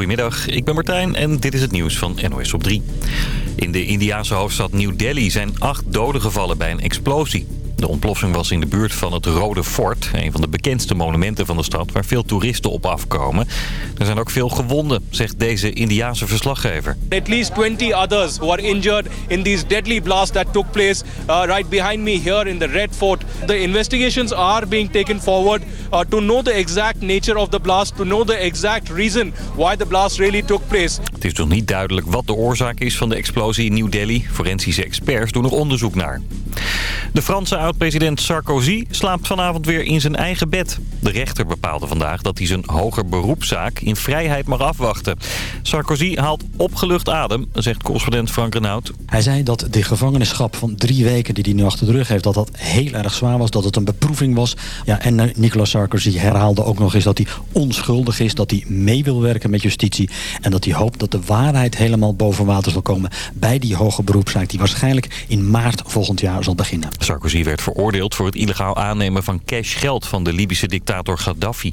Goedemiddag, ik ben Martijn en dit is het nieuws van NOS op 3. In de Indiase hoofdstad New Delhi zijn acht doden gevallen bij een explosie. De ontploffing was in de buurt van het Rode Fort, een van de bekendste monumenten van de stad waar veel toeristen op afkomen. Er zijn ook veel gewonden, zegt deze Indiase verslaggever. At least 20 others who are injured in these deadly blasts that took place uh, right behind me here in the Red Fort. The investigations are being taken forward uh, to know the exact nature of the blast, to know the exact reason why the blast really took place. Het is nog niet duidelijk wat de oorzaak is van de explosie in New Delhi. Forensische experts doen er onderzoek naar. De Franse oud-president Sarkozy slaapt vanavond weer in zijn eigen bed. De rechter bepaalde vandaag dat hij zijn hoger beroepszaak in vrijheid mag afwachten. Sarkozy haalt opgelucht adem, zegt correspondent Frank Renaud. Hij zei dat de gevangenschap van drie weken die hij nu achter de rug heeft... dat dat heel erg zwaar was, dat het een beproeving was. Ja, en eh, Nicolas Sarkozy herhaalde ook nog eens dat hij onschuldig is... dat hij mee wil werken met justitie... en dat hij hoopt dat de waarheid helemaal boven water zal komen... bij die hoge beroepszaak die waarschijnlijk in maart volgend jaar zal beginnen. Sarkozy werd veroordeeld voor het illegaal aannemen van cashgeld van de Libische dictator Gaddafi.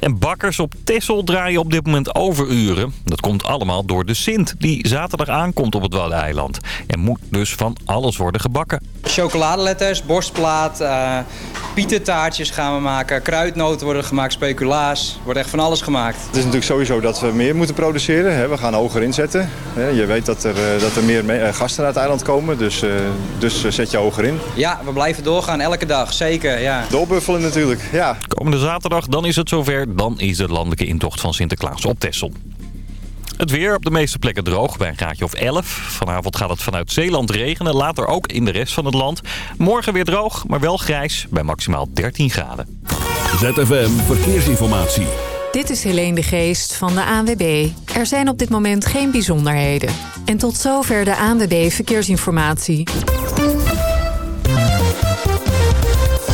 En bakkers op Texel draaien op dit moment overuren. Dat komt allemaal door de Sint, die zaterdag aankomt op het Waddeneiland. Er moet dus van alles worden gebakken. Chocoladeletters, borstplaat, uh, pietentaartjes gaan we maken. Kruidnoten worden gemaakt, speculaas. Er wordt echt van alles gemaakt. Het is natuurlijk sowieso dat we meer moeten produceren. We gaan hoger inzetten. Je weet dat er, eh, dat er meer eh, gasten naar het eiland komen, dus, dus zet je hoger in. Ja, we blijven doorgaan elke dag, zeker. Ja. Doorbuffelen natuurlijk, ja. Komende zaterdag, dan is het zover. Dan is de landelijke intocht van Sinterklaas op Texel. Het weer op de meeste plekken droog, bij een graadje of 11. Vanavond gaat het vanuit Zeeland regenen, later ook in de rest van het land. Morgen weer droog, maar wel grijs, bij maximaal 13 graden. ZFM Verkeersinformatie. Dit is Helene de Geest van de ANWB. Er zijn op dit moment geen bijzonderheden. En tot zover de ANWB Verkeersinformatie.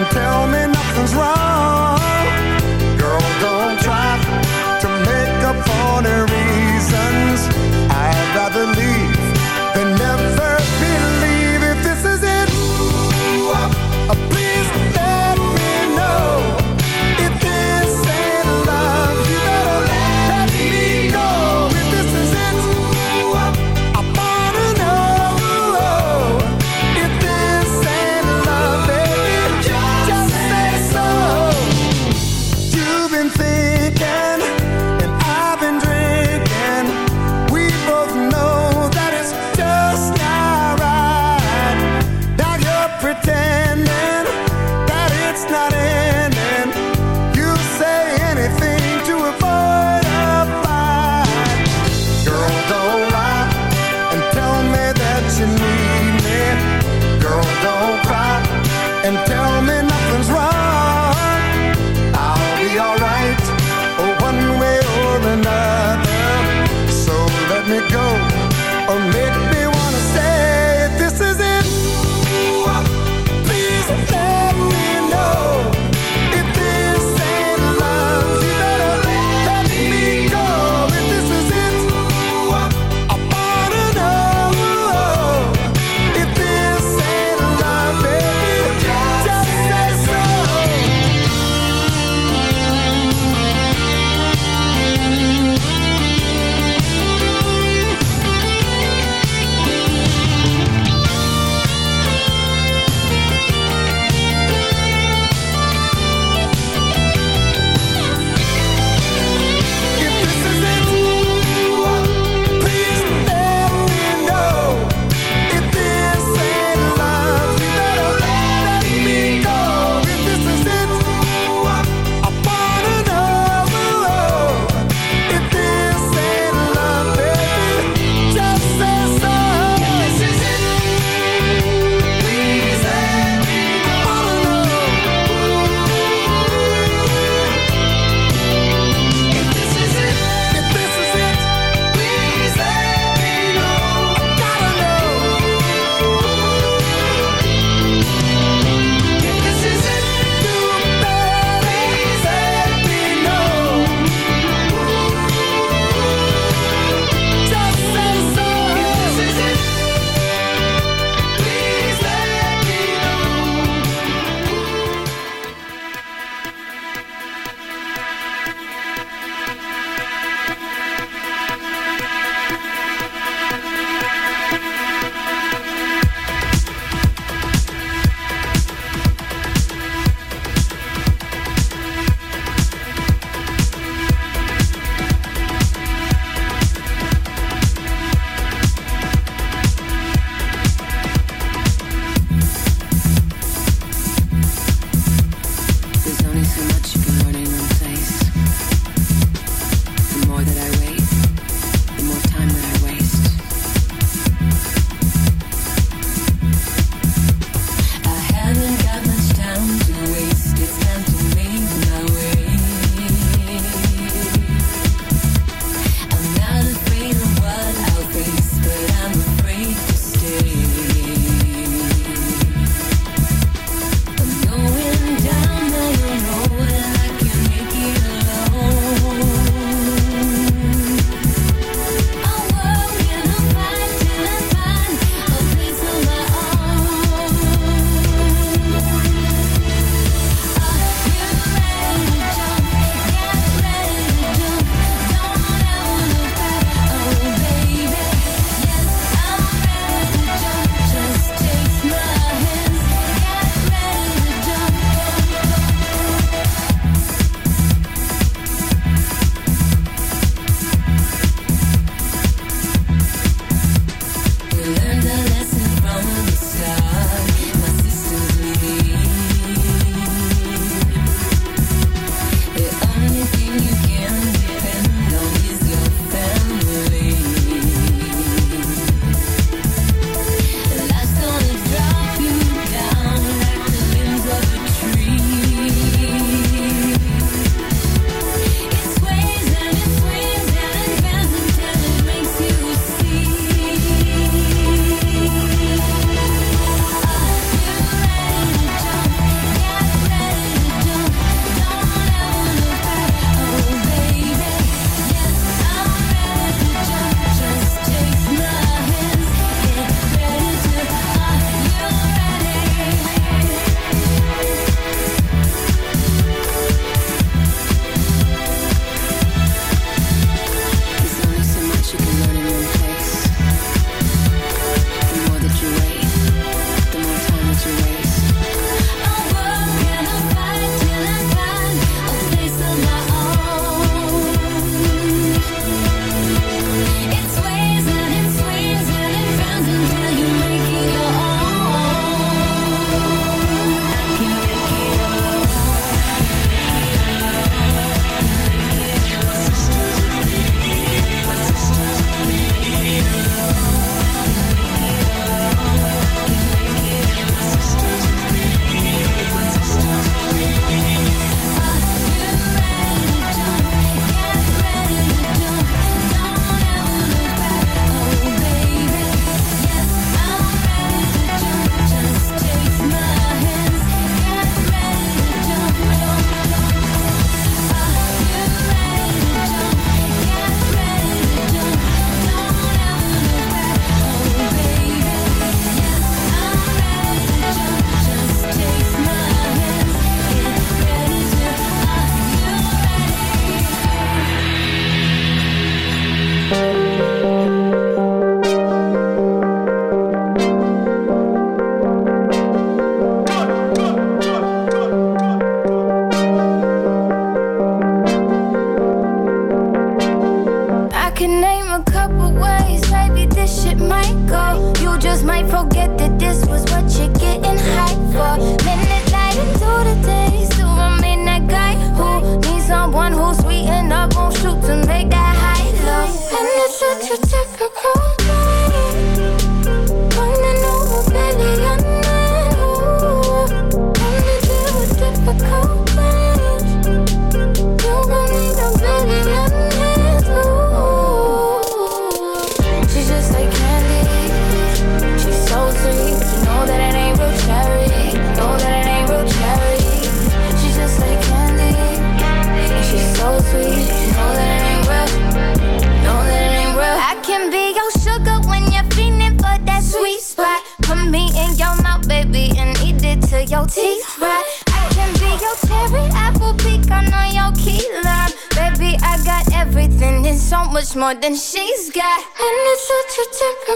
And tell more than she's got. And it's such a temper.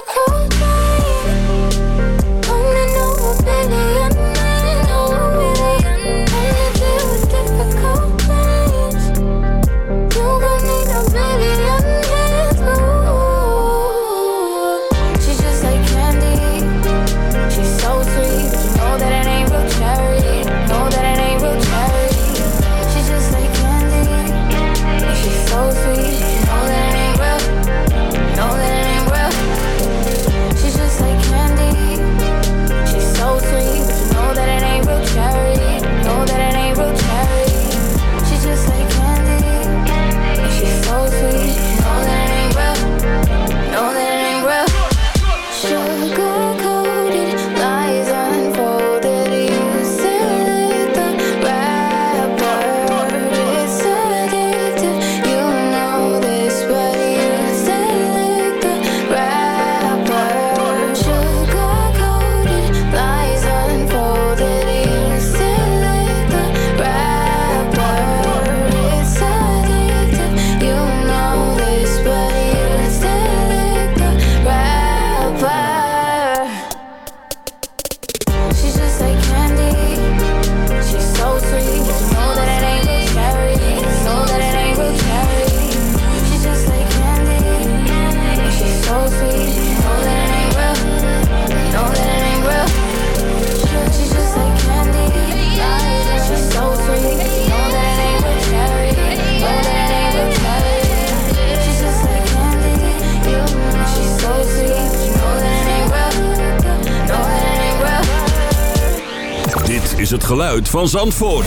geluid van Zandvoort.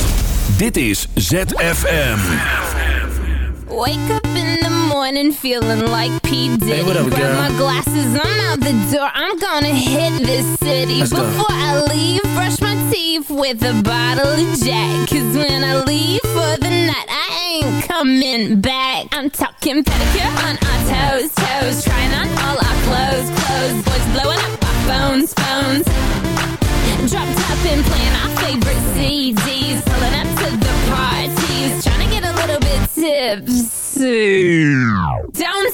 Dit is ZFM. Wake up in the morning feeling like P. Diddy. Hey, what up, girl? Grab my glasses, I'm out the door. I'm gonna hit this city. Let's Before go. I leave, brush my teeth with a bottle of Jack. Cause when I leave for the night, I ain't coming back. I'm talking pedicure on our toes, toes. Trying on all our clothes, clothes. Boys blowing up our phones, phones drop top and playing our favorite CDs. Pulling up to the parties, trying to get a little bit tipsy. Don't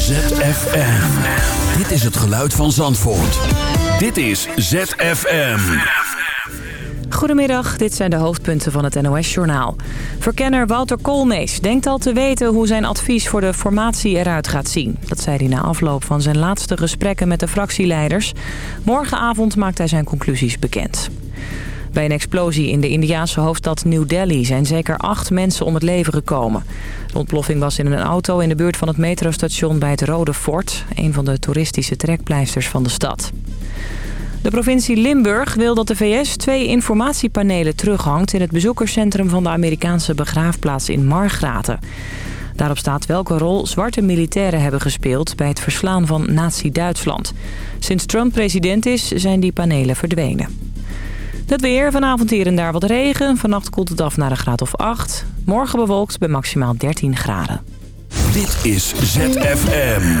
ZFM. Dit is het geluid van Zandvoort. Dit is ZFM. Goedemiddag, dit zijn de hoofdpunten van het NOS-journaal. Verkenner Wouter Koolmees denkt al te weten hoe zijn advies voor de formatie eruit gaat zien. Dat zei hij na afloop van zijn laatste gesprekken met de fractieleiders. Morgenavond maakt hij zijn conclusies bekend. Bij een explosie in de Indiaanse hoofdstad New Delhi zijn zeker acht mensen om het leven gekomen. De ontploffing was in een auto in de buurt van het metrostation bij het Rode Fort, een van de toeristische trekpleisters van de stad. De provincie Limburg wil dat de VS twee informatiepanelen terughangt... in het bezoekerscentrum van de Amerikaanse begraafplaats in Margraten. Daarop staat welke rol zwarte militairen hebben gespeeld... bij het verslaan van nazi-Duitsland. Sinds Trump president is, zijn die panelen verdwenen. Het weer, vanavond hier en daar wat regen. Vannacht koelt het af naar een graad of 8. Morgen bewolkt bij maximaal 13 graden. Dit is ZFM.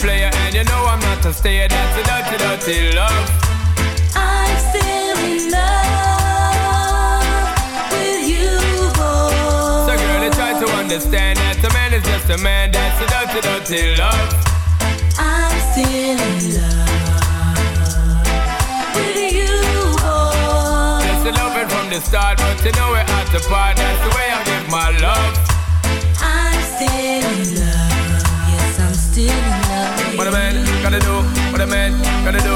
Player, and you know I'm not a stayer. That's a dirty, dirty love. I'm still in love with you, boy. So, girl, you try to understand that a man is just a man. That's a dirty, dirty love. I'm still in love with you, boy. That's the loving from the start, but you know we're at the part. That's the way I give my love. I'm still in love. Yes, I'm still in love. What a man gotta do, what a man gotta do.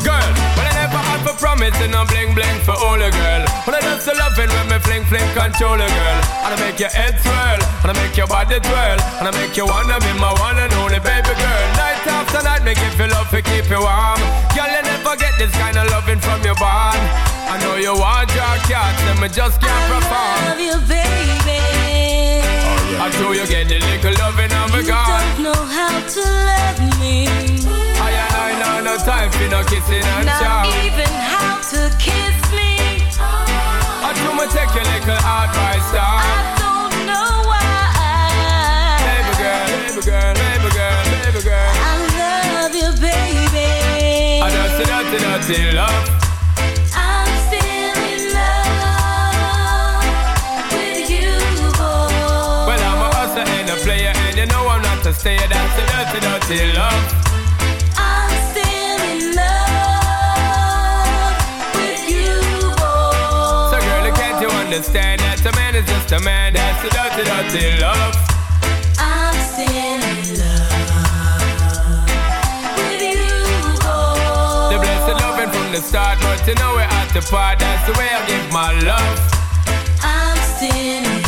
Girl, but I never had for promising no bling bling for all a girl. But I just loving when me fling fling control a girl. And I make your head swirl, and I make your body twirl, and I make you wanna be my one and only baby girl. Night after night, make you love to keep you warm. Girl, you never get this kind of loving from your bond. I know you want your cat, and me just can't perform. I Love you, baby. I know you get the little loving of a You God. don't know how to love me. I and I know no time for no kissing and Not chow. even how to kiss me. I do me take your little advice down. I don't know why. Baby girl, baby girl, baby girl, baby girl. I love you, baby. I just dirty, dirty love. A you know I'm not a stayer. That's a dirty, dirty love. I'm still in love with you, boy. So girl, can't you understand that a man is just a man? That's a dirty, dirty love. I'm still in love with you, boy. The blessed loving from the start, but you know we're at the part. That's the way I give my love. I'm still in love.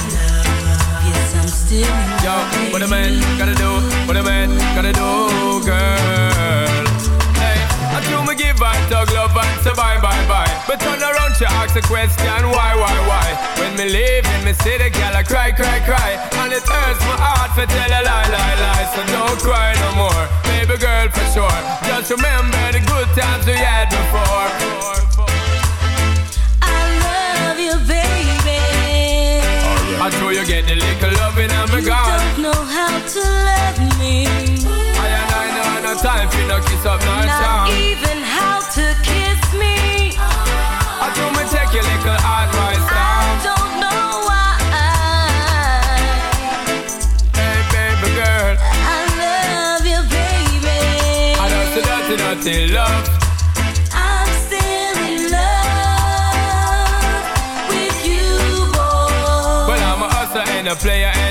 Yo, what a man gotta do, what a man gotta do, girl. Hey, I do me give and tug love and say bye, bye, bye. But turn around, she ask a question, why, why, why? When me leave in me city, girl, I cry, cry, cry. And it hurts my heart to tell a lie, lie, lie. So don't cry no more, baby girl, for sure. Just remember the good times we had before. I love you, baby. I know you get the little and me You don't know how to love me. I and I know no time for no kiss up, no Not charm. even how to kiss me. I do me take your little advice I don't know why. Hey, baby girl. I love you, baby. I just a dirty, dirty love. I'm still in love with you, boy. Well, I'm a hustler and a player,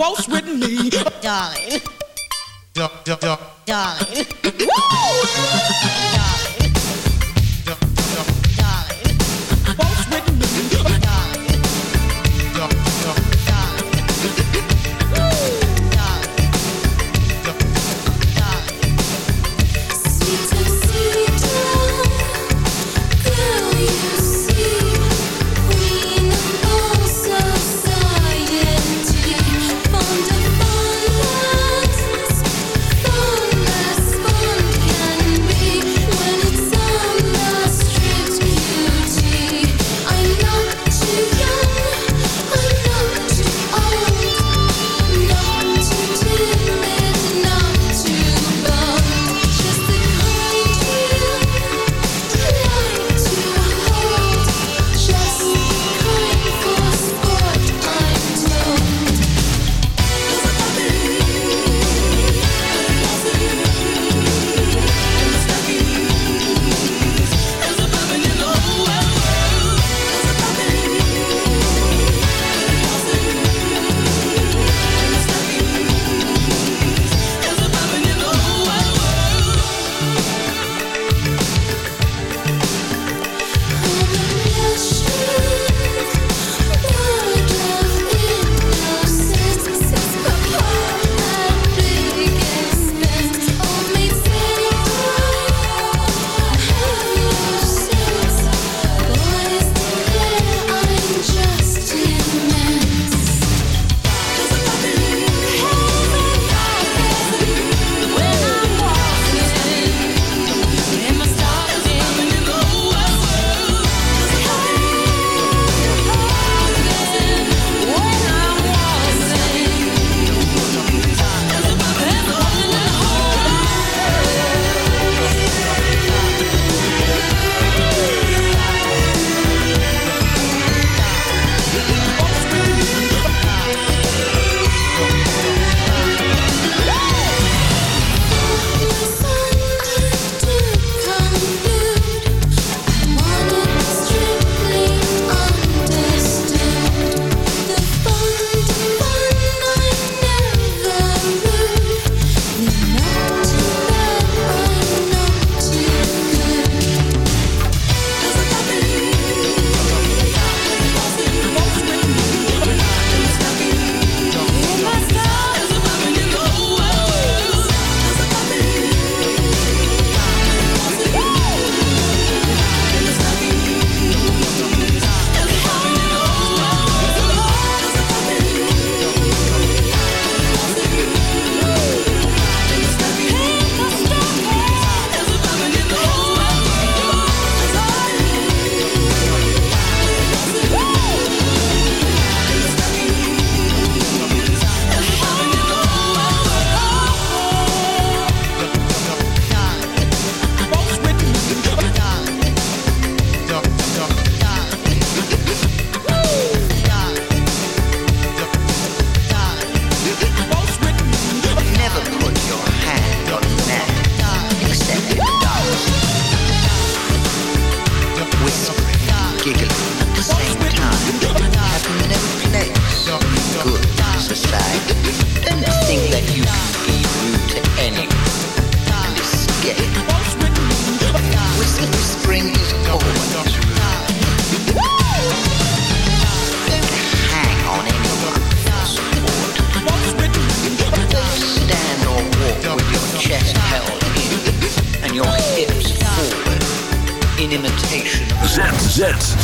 waltz with me, darling, darling. darling. Waltz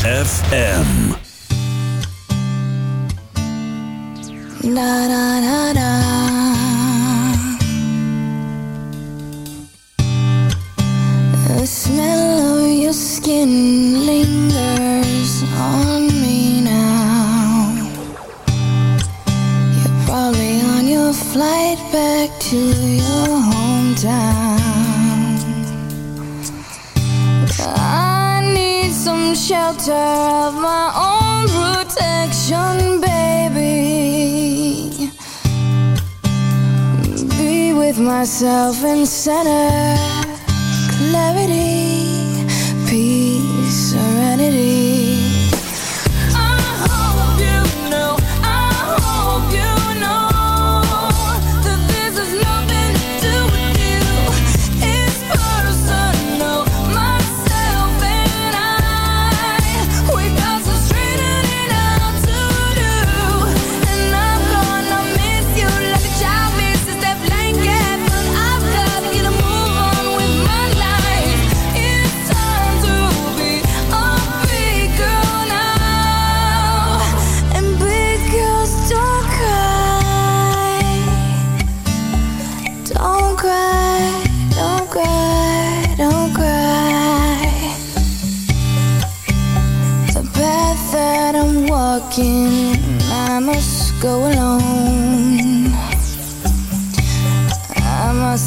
FM. Na, na, na. myself in center.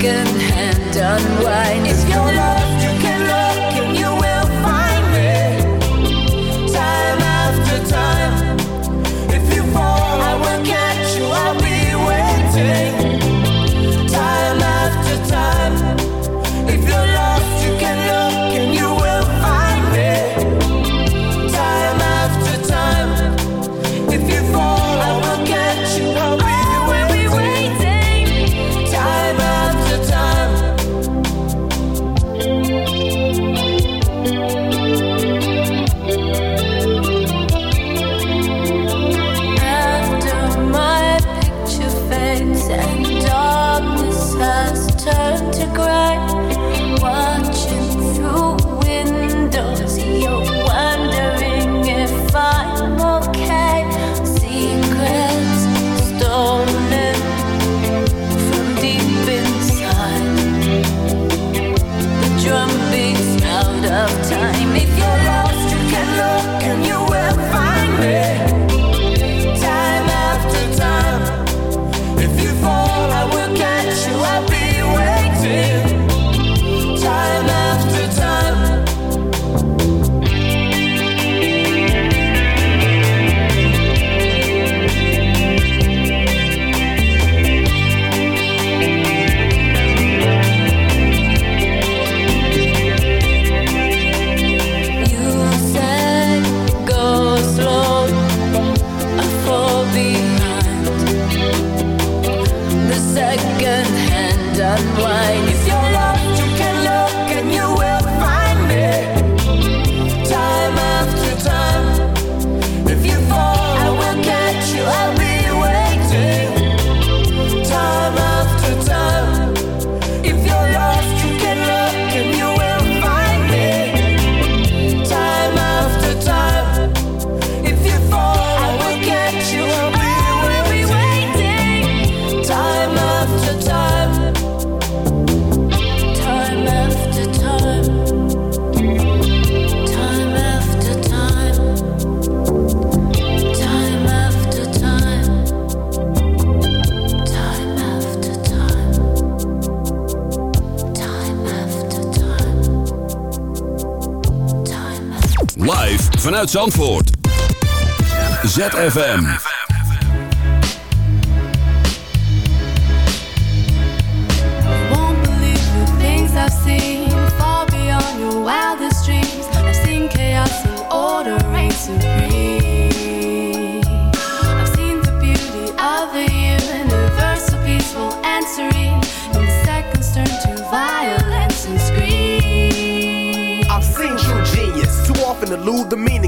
second hand unwind. If you're not second hand unwind. Vanuit Zandvoort. ZFM. won't believe the things I've seen far beyond your wildest dreams. I've seen chaos and order reign supreme. I've seen the beauty of the universe, so peaceful and serene. In seconds turn to violence and scream. I've seen true genius, too often elude the meaningless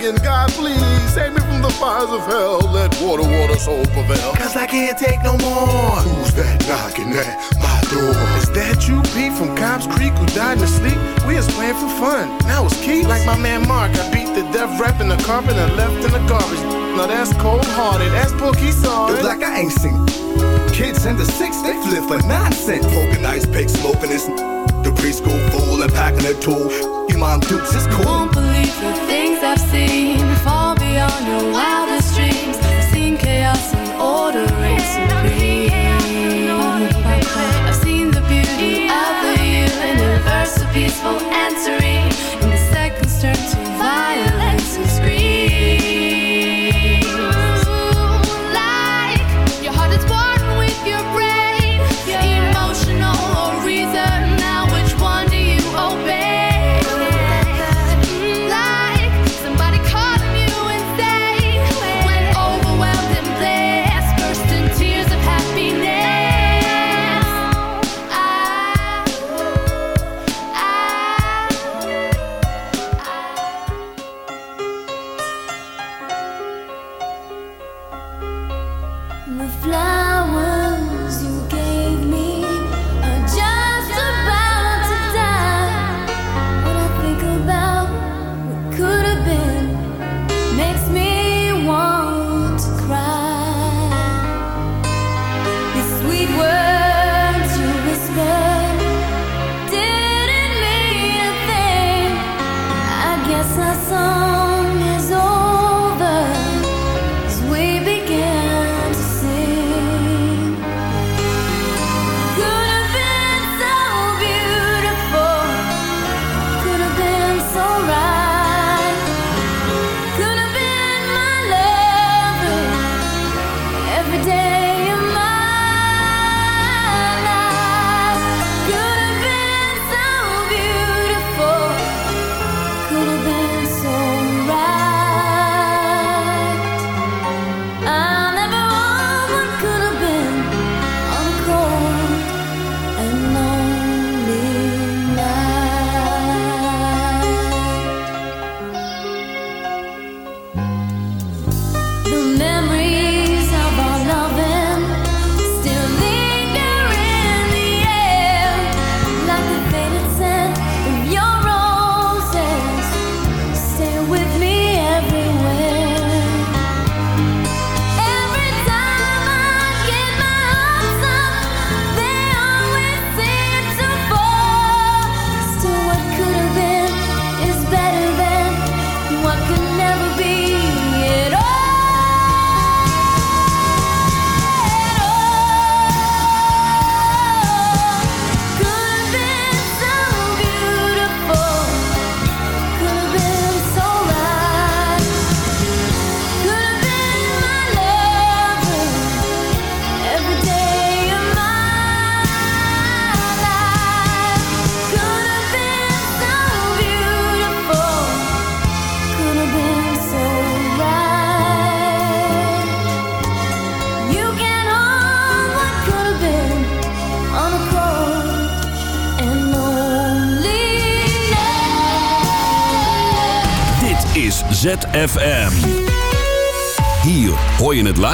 God, please save me from the fires of hell. Let water, water, soul prevail. Cause I can't take no more. Who's that knocking at my door? Is that you, Pete, from Cobb's Creek, who died in his sleep? We was playing for fun. Now it's Keith. Like my man Mark, I beat the death rap in the carpet and left in the garbage. Now that's cold hearted. That's Pookie sorry. Look like I ain't seen. Kids in the six, they flip for nonsense. Poking ice pick, smoking this. The preschool fool and packing a tool. Your mom dukes is cool. Won't believe the things I've seen fall beyond your wildest dreams. Seen chaos and order reign supreme.